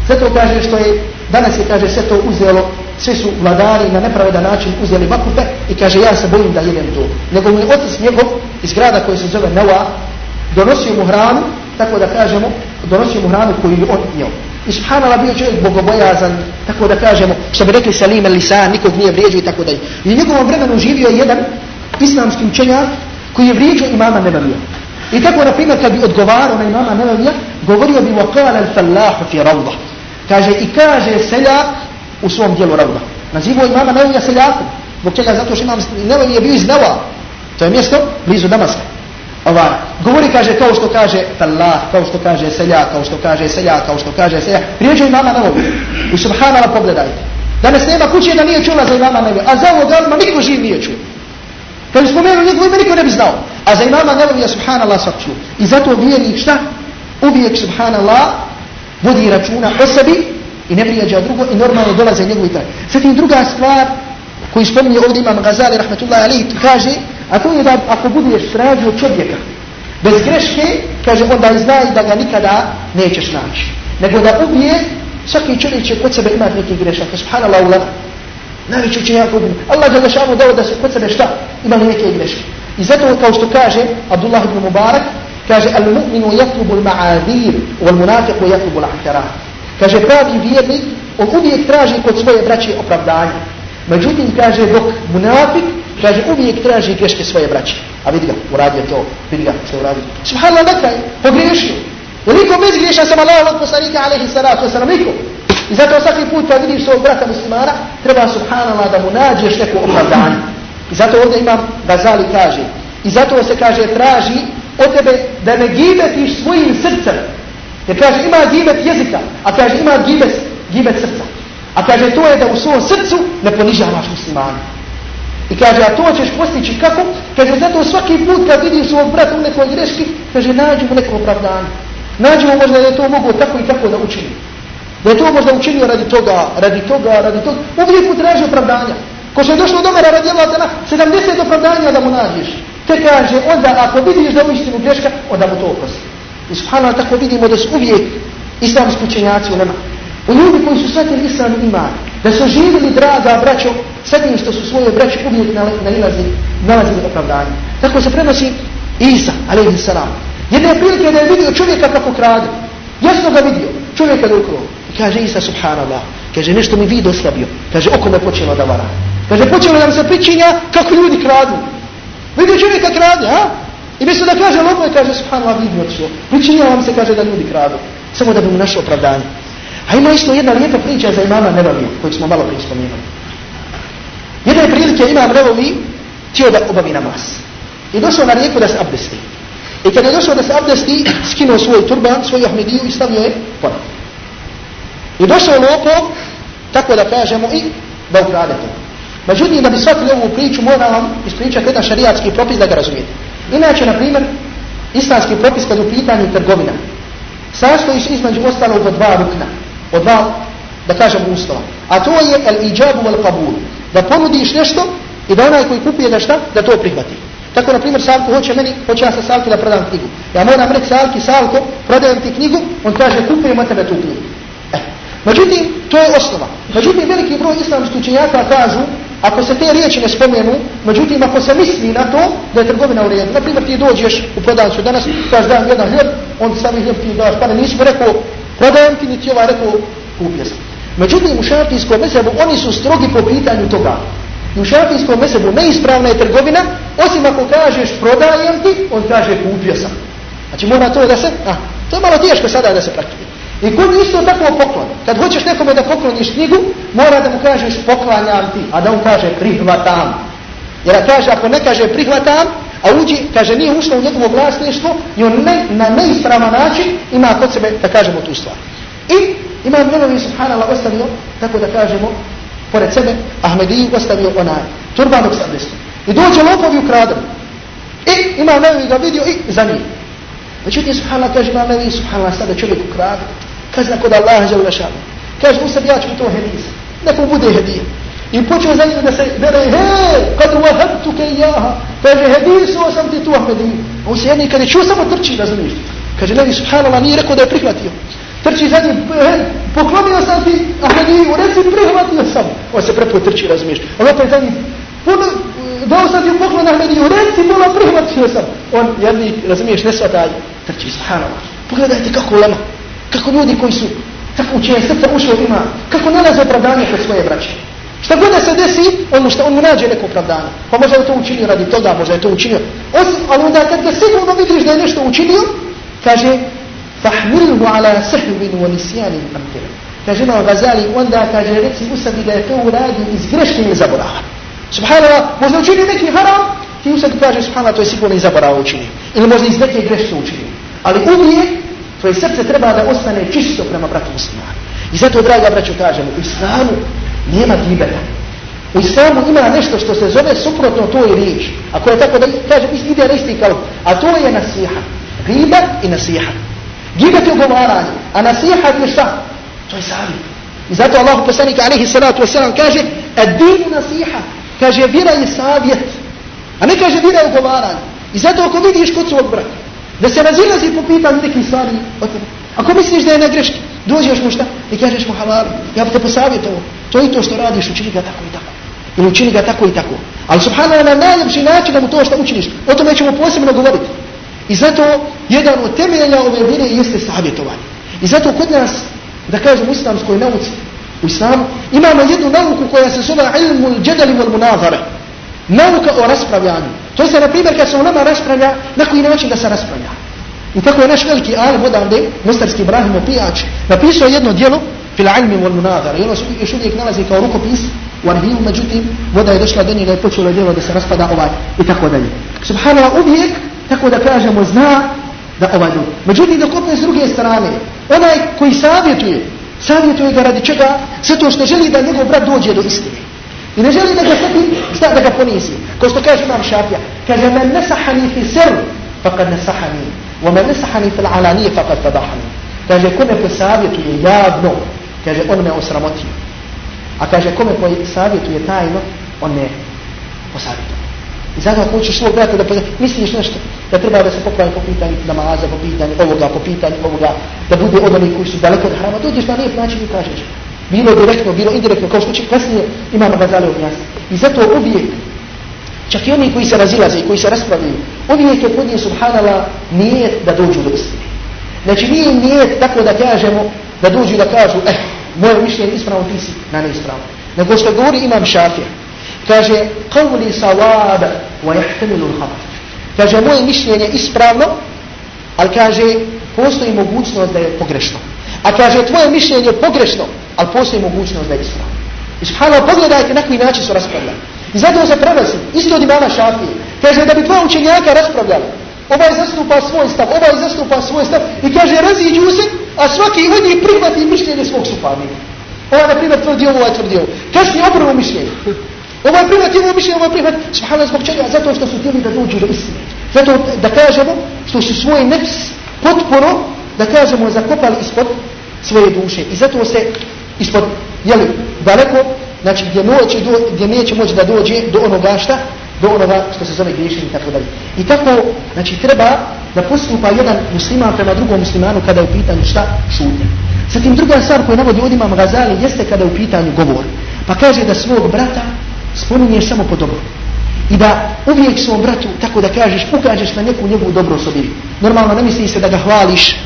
Zato kaže što je, danas je kaže sve to uzelo, sve su vladari na nepravedan način uzeli vakupe i kaže ja se bojim da jedem to. Nego mu je otac njegov iz grada koji se zove Neva donosio mu hranu, tako da kažemo, donosio mu hranu koju je on jeo. I subhanallah bio čovjek bogobojazan, tako da kažemo, što bi rekli Salim el-Lisan, nikog nije vrijeđio i tako dalje. I u njegovom vremenu živio jedan islamski učenjak koji je vrijeđio imama Nebavija. I tako, na primjer, kad bi odgovarao na imama Nebavija, govorio bi وَقَالَ الْفَلَّاحُ فِي رَوْضَ Kaže, i kaže seljak u svom dijelu Ravda. Nazivo imama Nebavija seljakom. Zbog čega? Zato što imam Nebavija bio iz Neva. To je mjesto blizu Damaska ovaj, govori kaže kao što kaže Allah, kao što kaže seljak, kao što kaže seljak, kao što kaže seljak. Prijeđu imama Nevovi. I subhanala pogledajte. Danas nema kuće da nije čula za imama Nevovi. A za ovog alma niko živ nije čuo. Kad je spomenuo njegovo ime, niko ne bi znao. A za imama Nevovi je subhanallah svak čuo. I zato vijenik šta? Uvijek subhanallah vodi računa o sebi i ne prijeđa drugo i normalno dolaze njegovi traj. Zatim druga stvar koju spominje ovdje imam Gazali rahmatullahi alihi kaže A to je da ako budeš tražio čovjeka bez greške, kaže onda znaj da ga nikada nećeš naći. Nego da uvijek Svaki čovjek će kod sebe imati neki grešaka. Subhanallah ulama. Najveći učenjak ubinu. Allah je lašanu dao da su kod sebe šta? Imali neke greške. I zato kao što kaže Abdullah ibn Mubarak, kaže al mu'minu yatlubu al-ma'adir wal munafiqu yatlubu al-i'tiraf. Kaže pravi vjernik on uvijek traži kod svoje braće opravdanje. Međutim kaže dok munafik kaže uvijek traži greške svoje braće. A vidi ga, uradio to, vidi ga što uradio. Subhanallah na kraju, pogriješio. Je niko bez griješa sam Allah od poslanika alaihi salatu wasalam, niko. I zato svaki put kad vidiš svog brata muslimana, treba subhanallah da mu nađeš neko opravdanje. I zato ovdje imam Gazali kaže, i zato se kaže traži od tebe da ne gibetiš svojim srcem. Jer kaže ima gibet jezika, a kaže ima gibet, gibet srca. A kaže to je da u svom srcu ne ponižavaš muslimana. I kaže, a to ćeš postići kako? Kaže, zato svaki put kad vidiš svog brata u nekoj greški, kaže, nađu mu neko opravdanje. Nađu mu možda da je to mogo tako i tako da učini. Da je to možda učinio radi toga, radi toga, radi toga. Uvijek mu traži opravdanja. Ko što je došlo do mera radi Allah tana, 70 opravdanja da mu nađeš. Te kaže, onda ako vidiš da u istinu greška, onda mu to oprosti. I subhanallah tako vidimo da su uvijek islamski učenjaci u nama. U ljudi koji su shvatili islam iman, da su živjeli draga braćo, sa tim što su svoje braće uvijek nalazili, nalazili opravdanje. Tako se prenosi Isa, alaihi salam. Jedne prilike da je vidio čovjeka kako krade. Jasno ga vidio, čovjeka da ukrao. I kaže Isa, subhanallah, kaže nešto mi vid oslabio. Kaže oko me počelo da vara. Kaže počelo nam se pričinja kako ljudi kradu. Vidio čovjeka krade, a? I mislim da kaže lopove, kaže subhanallah vidio što. Pričinja vam se kaže da ljudi kradu. Samo da bi mu našao opravdanje. A ima isto jedna lijepa priča za imama Nevavi, koju smo malo prije spomenuli. Jedne prilike imam Nevavi htio da obavi namaz. I došao na rijeku da se abdesti. I kada je došao da se abdesti, skinuo svoj turban, svoju ahmediju i stavio je pored. I došao lopov, tako da kažemo, i da ukrade to. Međutim, da bi shvatili ovu priču, moram vam ispričati jedan šarijatski propis da ga razumijete. Inače, na primjer, islamski propis kad u pitanju trgovina, sastoji se između ostalog od dva rukna, od dva, da kažemo, uslova. A to je el iđabu al kabul. Da ponudiš nešto i da onaj koji kupuje da šta, da to prihvati. Tako, na primjer, Salko hoće meni, hoće ja sa Salki da prodam knjigu. Ja moram reći Salki, Salko, prodajem ti knjigu, on kaže, kupujem od tebe tu knjigu. E. Međutim, to je osnova. Međutim, veliki broj islamskih učenjaka kažu, ako se te riječi ne spomenu, međutim, ako se misli na to, da je trgovina u redu. Na primjer, ti dođeš u prodavcu danas, kažeš dajem jedan hljeb, on sami hljeb ti daš, pa ne nisi rekao, prodajem ti, niti ovaj rekao, kupio sam. Međutim, u šafijskom mesebu, oni su strogi po pitanju toga. I u šafijskom mesebu neispravna je trgovina, osim ako kažeš prodajem ti, on kaže kupio sam. Znači mora to da se, a, to je malo teško sada da se praktikuje. I kod isto tako poklon. Kad hoćeš nekome da pokloniš knjigu, mora da mu kažeš poklanjam ti, a da on kaže prihvatam. Jer kaže, ako ne kaže prihvatam, a uđi, kaže, nije ušlo u njegovo vlasništvo i on ne, na neispravan način ima kod sebe, da kažemo, tu stvar. I imam Nevevi subhanallah ostavio, tako da kažemo, pored sebe, Ahmediju ostavio onaj turbanog sabdestu. I dođe lopovi u kradu. I imam Nevevi ga vidio i za. Međutim, subhanallah, kaže imam Nevevi, subhanallah, sada čovjek u kradu. Kaže, kod Allah žele šalu. Kaže, u sebi ja ću to hedisa. Neko bude hedija. I počeo za njim da se bere, he, kad uvahabtu ke jaha. Kaže, hedisuo sam ti tu Ahmediju. A on se jedni, kada čuo samo trči, razumiješ. Kaže, Nevi, subhanallah, nije rekao da je prihvatio. Trči za njim, he, poklonio sam ti Ahmediju, reci, prihvatio sam. On se prepo trči, razumiješ. On opet za njim, puno, dao sam ti poklon Ahmediju, reci, puno prihvatio sam. On, jedni, razumiješ, ne svataj, trči, subhanallah. Pogledajte kako lama, kako ljudi koji su, kako u čije srca ušlo ima, kako nalaze opravdanje kod svoje braće. Šta god da se desi, on, šta, on nađe neko opravdanje. Pa možda je to učinio radi toga, možda je to učinio. Osim, ali onda kad ga sigurno vidiš da je nešto učinio, kaže, fahmilhu ala sahvin wa nisjanin amtira. Kaže imao Gazali, onda kaže, reci u sebi da je to uradio iz greške ili zaborava. Subhanallah, možda učinio neki haram, ti u sebi kaže, subhanallah, to je sigurno i zaborava učinio. Ili možda iz neke greške učinio. Ali uvijek, tvoje srce treba da ostane čisto prema bratu muslimanu. I zato, draga braću, kažemo, u islamu nema gibeta. U islamu ima nešto što se zove suprotno toj riječi. Ako je tako da kaže, ide na isti kalup. A to je nasiha. Gibet i nasiha. Gibet je ugovaranje. A nasiha je šta? To je savjet. I zato Allah poslanika alaihi salatu wasalam kaže Ad-dinu nasiha. Kaže vira je savjet. A ne kaže je ugovaranje. I zato ako vidiš kod svog brata da se razilazi po pitanju nekih stvari od tebe. Ako misliš da je na greški, Dođeš mu šta i kažeš mu halal, ja bi te posavjetovo, to i to što radiš, učini ga tako i tako. Ili učini ga tako i tako. Ali subhanallah na najljepši način da mu to što učiniš, o tome ćemo posebno govoriti. I zato jedan od temelja ove vjere jeste savjetovanje. I zato kod nas, da kažem u islamskoj nauci, u islamu, imamo jednu nauku koja se zove ilmu džedali wal munazare. Nauka o raspravljanju. To se, na primjer, kad se u nama raspravlja, na koji način da se raspravlja. I tako je naš veliki alim odavde, Mostarski Ibrahim Opijač, napisao jedno djelo, fil ilmi wal munazare. I ono još uvijek nalazi kao rukopis u arhivu, međutim, voda je došla do njega i počelo djelo da se raspada ovaj i tako dalje. Subhanallah, uvijek, tako da kažemo, zna da ovaj drugi. Međutim, dok opet s druge strane, onaj koji savjetuje, savjetuje ga radi čega? Zato što želi da njegov brat dođe do istine. I ne želi da ga stati, da ga ponisi. Ko što kaže nam šafija, kaže, men nesahani fi sir, faqad nesahani. Wa men nesahani fil alanije, faqad fadahani. Kaže, ko me posavjetuje javno, kaže, on me osramotio. A kaže, ko me savjetuje tajno, on me posavjetuje. I zato ako hoćeš svog brata da misliš nešto, da treba da se popravi po pitanju namaza, po pitanju ovoga, po pitanju ovoga, da bude od onih koji su daleko od hrama, dođeš na lijep način i kažeš. Bilo direktno, bilo indirektno, kao što će kasnije imamo Gazali objasniti. I zato uvijek, čak i oni koji se razilaze i koji se raspravljaju, uvijek je kod njih subhanala nije da dođu do istine. Znači nije nije tako da kažemo, da dođu da kažu, eh, moje mišljenje ispravno, ti si na neispravno. Nego što govori imam šafija, kaže, qavli sawab wa jahtamilu l'habar. Kaže, moje mišljenje ispravno, ali kaže, postoji mogućnost da je pogrešno. A kaže, tvoje mišljenje je pogrešno, ali postoji mogućnost da je ispravno. I subhanallah, pogledajte na koji način su raspravljali. I zato se prenosi, isto od imama šafije. Kaže, da bi dva učenjaka raspravljali, ovaj zastupa svoj stav, ovaj zastupa svoj stav i kaže, raziđu se, a svaki od njih prihvati mišljenje svog suparnika. Ovaj, na primjer, tvrdi ovo, ovaj tvrdi ovo. Kasnije obrvo mišljenje. Ovaj prihvat, ovo mišljenje, ovaj prihvat. Subhanallah, zbog čega? Zato što su htjeli da dođu do istine. Zato da kažemo što su svoj nefs potpuno, da kažemo, zakopali ispod svoje duše. I zato se ispod, jeli, daleko, znači gdje, do, gdje neće moći da dođe do onoga šta, do onoga što se zove griješenje i tako dalje. I tako, znači treba da postupa jedan musliman prema drugom muslimanu kada je u pitanju šta? Šutnja. Zatim druga stvar koju navodi od imam Gazali jeste kada je u pitanju govor. Pa kaže da svog brata spominje samo po dobro. I da uvijek svom bratu, tako da kažeš, ukažeš na neku njegovu dobro osobinu. Normalno ne misli se da ga hvališ,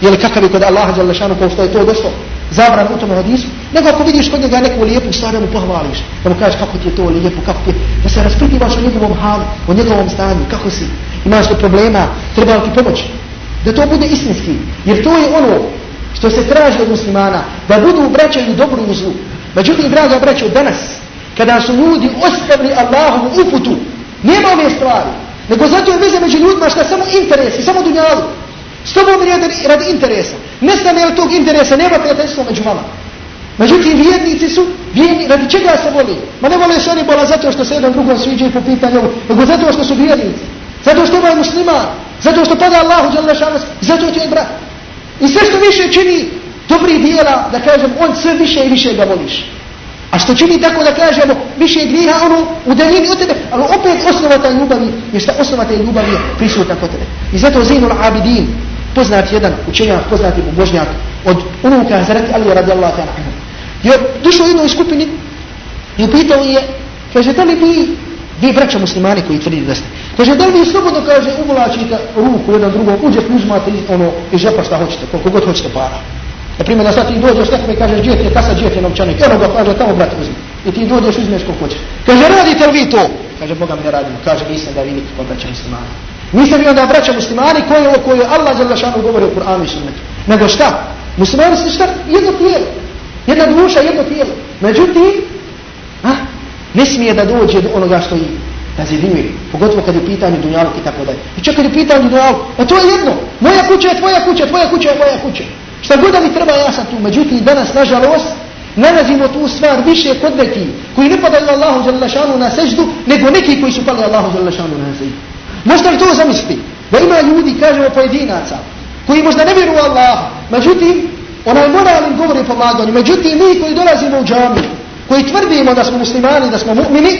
jel kakav je kod Allaha kao što je to došlo, zabran u tome hadisu, nego ako vidiš kod njega neku lijepu stvar, mu pohvališ, da mu kažeš kako ti je to lijepo, kako ti je, da se raspitivaš o njegovom halu, o njegovom stanju, kako si, imaš li problema, treba li ti pomoći. Da to bude istinski, jer to je ono što se traži od muslimana, da budu braćaju dobru i zlu. Međutim, draga braćo, danas, kada su ljudi ostavili Allahovu uputu, nema ove stvari, nego zato je veze među ljudima što samo interes i samo dunjalu. S tobom radi, radi interesa. Nestane li tog interesa, nema prijateljstva među vama. Međutim, vjernici su, vjerni, radi čega se voli? Ma ne vole se oni bola zato što se jedan drugom sviđaju po pitanju, nego zato što su vjernici. Zato što ovaj musliman, zato što pada Allahu dželle zato će i brat. I sve što više čini dobri dijela, da kažem, on sve više i više ga voliš. A što čini tako da kažemo, više griha ono u daljini od tebe, ali opet osnova taj ljubavi, je šta osnova taj ljubavi je prisutna kod tebe. I zato Zinul Abidin, poznat jedan učenjak, poznati božnjak, od unuka Hazreti Ali radijallahu ta'ala je došao u jednoj skupini i upitao je, kaže, da li vi, vi braća muslimani koji tvrdili da ste, kaže, da li vi slobodno, kaže, uvlačite ruku jedan drugom, uđe, uzmate ono, iz žepa šta hoćete, koliko god hoćete para. Na primjer, da sad ti dođeš nekome i kažeš, džet je kasa, džet je novčanik, ono ga kaže, tamo brat uzmi. I ti dođeš, uzmeš koliko hoćeš. Kaže, radite li vi to? Kaže, Boga mi ne radimo. Kaže, nisam da vi nikako braća muslimani. Nisam vi onda braća muslimani koji o kojoj Allah za lašanu govori u Kur'anu i sunnetu. Nego šta? Muslimani su šta? Jedno tijelo. Jedna duša, jedno tijelo. Međutim, a, ne smije da dođe do onoga što da zidimiri. Pogotovo kad je u pitanju dunjaluk i tako dalje. I čak kad je u dunjaluk, a to je jedno. Moja kuća je tvoja kuća, tvoja kuća je moja kuća. Šta god da mi treba, ja sam tu. Međutim, danas, nažalost, nalazimo tu stvar više kod neki koji ne padaju Allahu Đalešanu na seždu, nego neki koji su pali Allahu Đalešanu na seždu. Možete li to zamisliti? Da ima ljudi, kažemo pojedinaca, koji možda ne vjeruju Allah, međutim, onaj moralnim govori pomaganje, međutim, mi koji dolazimo u džamiju, koji tvrdimo da smo muslimani, da smo mu'mini,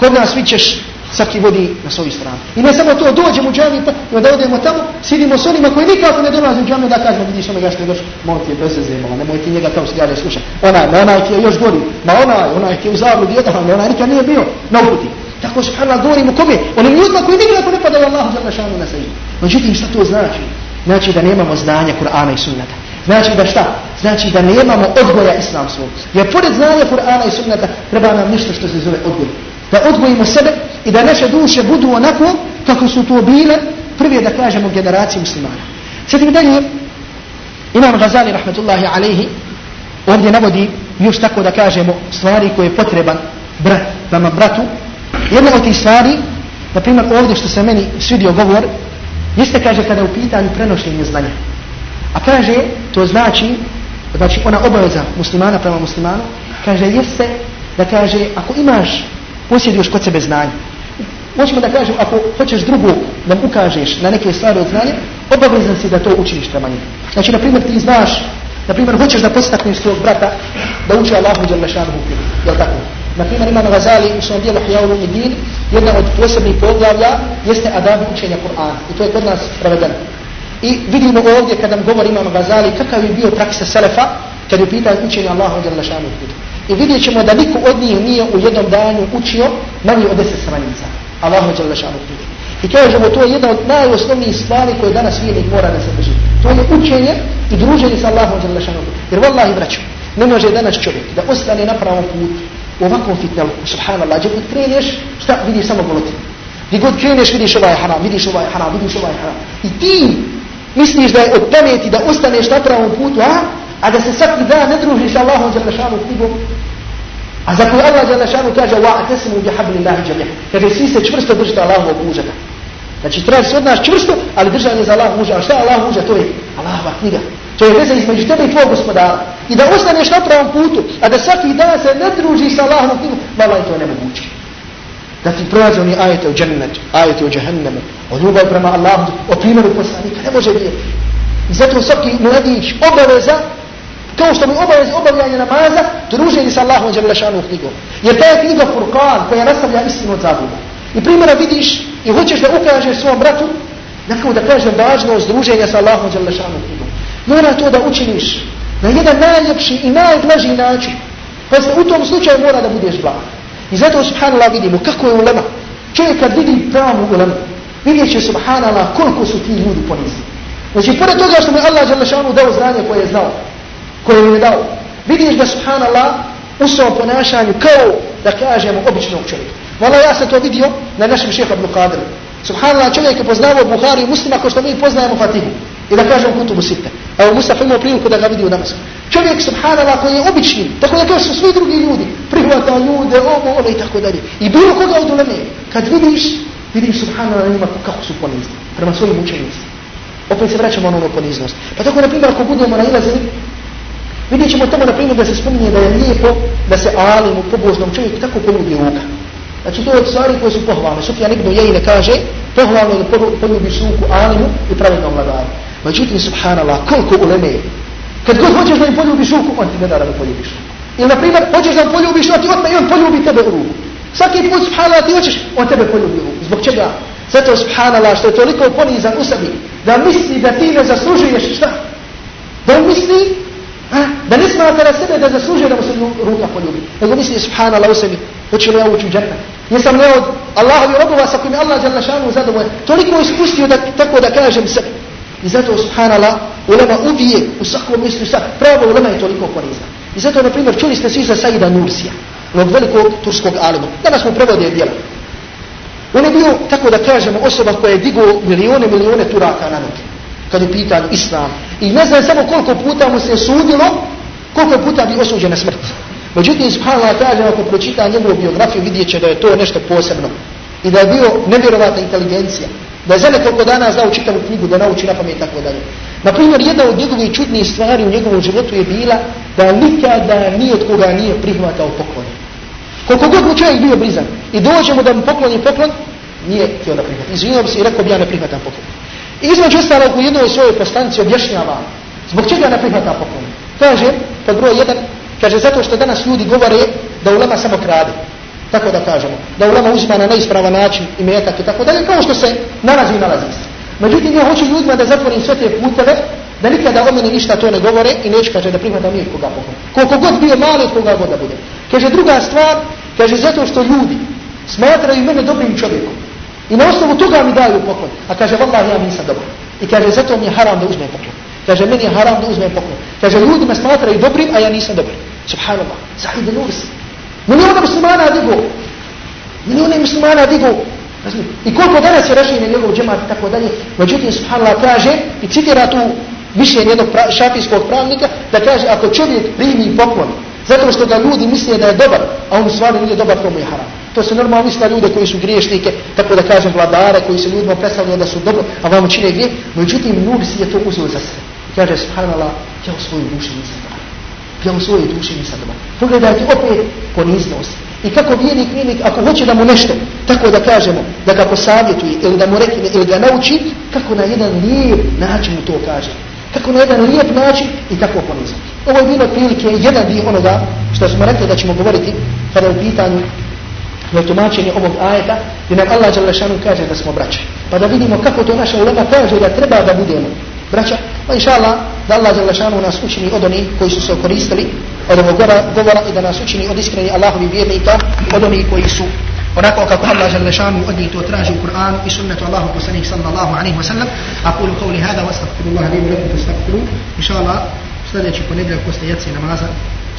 kod nas vi ćeš svaki vodi na svoju stranu. I ne samo to, dođemo u džami pa, i onda odemo tamo, sidimo s onima koji nikako ne dolaze u džami da kažemo, vidiš onoga što je došao, moj ti je bez zemala, nemoj ti njega kao sljade sluša. Onaj, ma onaj ti je još gori, ma onaj, onaj ti je u zabludi jedan, onaj nikad nije bio na uputi. Tako subhanallah govorimo kome? Onim ljudima koji nikako ne padaju Allahu za šanu na sebi. Međutim, šta to znači? Znači da nemamo znanja Kur'ana i sunnata. Znači da šta? Znači da nemamo odgoja islamskog. Jer pored znanja Kur'ana i sunnata treba nam nešto što se zove odgoj. Da odgojimo sebe i da naše duše budu onako kako su to bile prve da kažemo generacije muslimana. Sjedim dalje, Imam Ghazali rahmatullahi alaihi ovdje navodi još tako da kažemo stvari koje je potreban brat, vama bratu. Jedna od tih stvari, na primjer ovdje što se meni svidio govor, jeste kaže kada je u pitanju prenošenje znanja. A kaže, to znači, znači ona obaveza muslimana prema muslimanu, kaže jeste da kaže ako imaš posjeduješ kod sebe znanje. Možemo da kažem, ako hoćeš drugu da mu ukažeš na neke stvari od znanja, obavezan si da to učiniš prema. Znači, na primjer, ti znaš, na primjer, hoćeš da postakneš svog brata da uči Allahu filu. Jel tako? Na primjer, Imam Gazali u svom dijelu Hijaulu i Din, jedna od posebnih poglavlja jeste adabi učenja Kur'ana. I to je kod nas prevedeno. I vidimo ovdje kada nam govori Imam Gazali kakav je bio praksa Selefa kad je pitao učenje Allahu filu. I vidjet ćemo da niko od njih nije u jednom danu učio manje od deset stranica. Allahu filu. I kažemo, to je jedna od najosnovnijih stvari koje danas vijenik mora da se drži. To je učenje i druženje sa Allahom dželle šanuhu. Jer vallahi braćo, ne može danas čovjek da ostane na pravom putu u ovakvom fitnelu, subhanallah, gdje god kreneš, šta vidiš samo golotinu. Gdje god kreneš vidiš ovaj haram, vidiš ovaj haram, vidiš ovaj haram. I ti misliš da je od pameti da ostaneš na pravom putu, a? A da se svaki dan ne družiš Allahom dželle šanuhu knjigom, a za koju Allah dželle šanuhu kaže wa'tasimu bihablillahi jami'an. Kaže svi se čvrsto držite Allahovog užeta. Znači treba se od nas čvrsto, ali držanje za Allah muža. A šta je Allah muža? To je Allahova knjiga. To je veza između tebe i tvojeg gospodara. I da ostaneš na pravom putu, a da svaki dan se ne druži sa Allahom knjigom, vala je to nemoguće. Da ti prolaze oni ajete u džennetu, ajete u džahennemu, o ljubav prema Allahu, o primjeru poslanika, ne može biti. I zato svaki mladić obaveza, kao što mu obaveza obavljanje namaza, druženje sa Allahom dželle knjigom. Jer ta je knjiga Furqan koja nastavlja istinu od zabluda. I primjera vidiš i hoćeš da ukažeš svom bratu, nekako da kažem važnost druženja sa Allahom Đalešanom knjigom. Mora to da učiniš na jedan najljepši i najblaži način. Pa u tom slučaju mora da budeš blag. I zato subhanallah vidimo kako je ulema. Čovjek kad vidi pravu ulema, vidjet će subhanallah koliko su ti ljudi ponizni. Znači, pored toga što mi Allah Đalešanu dao znanje koje je znao, koje mi je dao, vidiš da subhanallah u svom ponašanju kao da kažemo običnog čovjeka. Vala ja sam to vidio na našem šeha Abdul Qadiru. Subhanallah, čovjek je poznavao Buhari i muslima kao što mi poznajemo Fatihu. I da kažem kutubu sitte. Evo Mustafa imao priliku da ga vidi u Damasku. Čovjek, subhanallah, koji je obični, tako da kao su svi drugi ljudi, prihvata ljude, ovo, ovo i tako dalje. I bilo koga od uleme, kad vidiš, vidiš subhanallah njima kako su ponizni, prema svojim učenicima. Opet se vraćamo na ono poniznost. Pa tako, na primjer, ako budemo nailazili, vidjet ćemo tamo, na primjer, da se spominje da je lijepo da se alimu, pobožnom čovjeku tako poljubi ruka. Znači to je od stvari koje su pohvalne. Sufjan ibn Jejne kaže, pohvalno je da poljubiš ruku alimu i pravednom vladaru. Međutim, subhanallah, koliko uleme Kad god hoćeš da im poljubiš ruku, on ti ne da da poljubiš ruku. Ili, na primjer, hoćeš da im poljubiš ruku, i on poljubi tebe u ruku. Svaki put, subhanallah, ti hoćeš, on tebe poljubi u ruku. Zbog čega? Zato, subhanallah, što je toliko ponizan u sebi, da misli da ti ne zaslužuješ šta? Da on misli a, da ne smatra sebe da zaslužuje da mu se ruka poljubi. Nego misli, subhanallah, u sebi, hoće li ja ući u džene? Jesam li od Allahovi robova sa kojim Allah zadovoljen? Toliko ispustio da, tako da kažem sebi. I zato, subhanallah, ulema ubije u svakom mislu sad. Pravo ulema je toliko ponizna. I zato, na primjer, čuli ste svi za Saida Nursija, onog velikog turskog alima. Danas mu prevode djela. On je bio, tako da kažemo, osoba koja je digo milione, milione Turaka na noge. Kad je pitan islam. I ne znam samo koliko puta mu se sudilo, koliko puta bi osuđen na smrt. Međutim, subhanallah kaže, ako pročita njegovu biografiju, vidjet će da je to nešto posebno. I da je bio nevjerovatna inteligencija. Da je za nekoliko dana znao čitavu knjigu, da nauči na pamet i tako dalje. Naprimjer, jedna od njegovih čudnijih stvari u njegovom životu je bila da nikada nije od koga nije prihvatao poklon. Koliko god mu čovjek bio blizan i dođemo da mu pokloni poklon, nije htio da prihvati. Izvinio bi se i rekao bi ja ne prihvatam poklon. I između ostalog u jednoj svojoj postanci objašnjava zbog čega ne prihvata poklon. Kaže, pod broj jedan, Kaže, zato što danas ljudi govore da ulema samo krade. Tako da kažemo, da ulema uzima na neispravan način i metak i tako dalje, kao što se nalazi i nalazi se. Međutim, ja hoću ljudima da zatvorim sve te puteve, da nikada o meni ništa to ne govore i neću kaže da prihvatam nije koga poklon. Koliko god bio mali od koga god da bude. Kaže druga stvar, kaže zato što ljudi smatraju mene dobrim čovjekom. I na osnovu toga mi daju poklon. A kaže, vallah, ja nisam dobar. I kaže, zato mi je haram da uzmem poklon. Kaže, meni je haram da uzmem poklon. Kaže, ljudi me smatraju dobrim, a ja nisam dobar. Subhanallah. Zahid Nurs. Miliona muslimana digo. Miliona muslimana digo. I koliko danas je rašljenje njegov džemat i tako dalje. Međutim, subhanallah kaže i citira tu mišljenje jednog pra, šafijskog pravnika da kaže ako čovjek primi poklon zato što ga ljudi misle da je dobar, a on u stvari nije dobar, to mu je haram. To se normalno misle ljude koji su griješnike, tako da kažem vladare, koji se ljudima predstavljaju da su dobro, a vama čine grijeh. Međutim, ljudi si je to uzeo za sebe. Kaže, subhanallah, ja u svojoj duši nisam u svojoj duši nisam dobar. Pogledajte opet poniznost. I kako vjernik, vjernik, ako hoće da mu nešto, tako da kažemo, da ga posavjetuje, ili da mu rekne, ili ga nauči, kako na jedan lijep način mu to kaže. Kako na jedan lijep način i tako ponizati. Ovo je bilo prilike jedan dio onoga što smo rekli da ćemo govoriti kada je u pitanju na tumačenje ovog ajeta gdje nam Allah Đalešanu kaže da smo braća. Pa da vidimo kako to naša ulema kaže da treba da budemo braća. Pa inša Allah da Allah Đalešanu nas učini od onih koji su se koristili od ovog govora i da nas učini od iskreni Allahovi vjernika od onih koji su onako kako Allah Đalešanu od njih to traži u Kur'anu i sunnetu Allahu poslanih sallallahu alaihi wa sallam. Aqulu qavli hada wa astaghfirullah li wa lakum fastaghfiruh. Inša Allah sljedeći ponedjeljak posle jacije namaza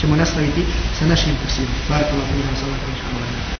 ćemo nastaviti sa našim tafsirom. Barakallahu alaihi wa sallam.